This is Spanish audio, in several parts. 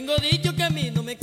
Tengo dicho que a mí no me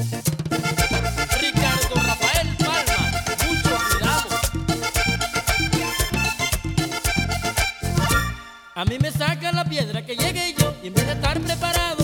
A mí me saca la piedra que llegue yo y en vez de estar preparado.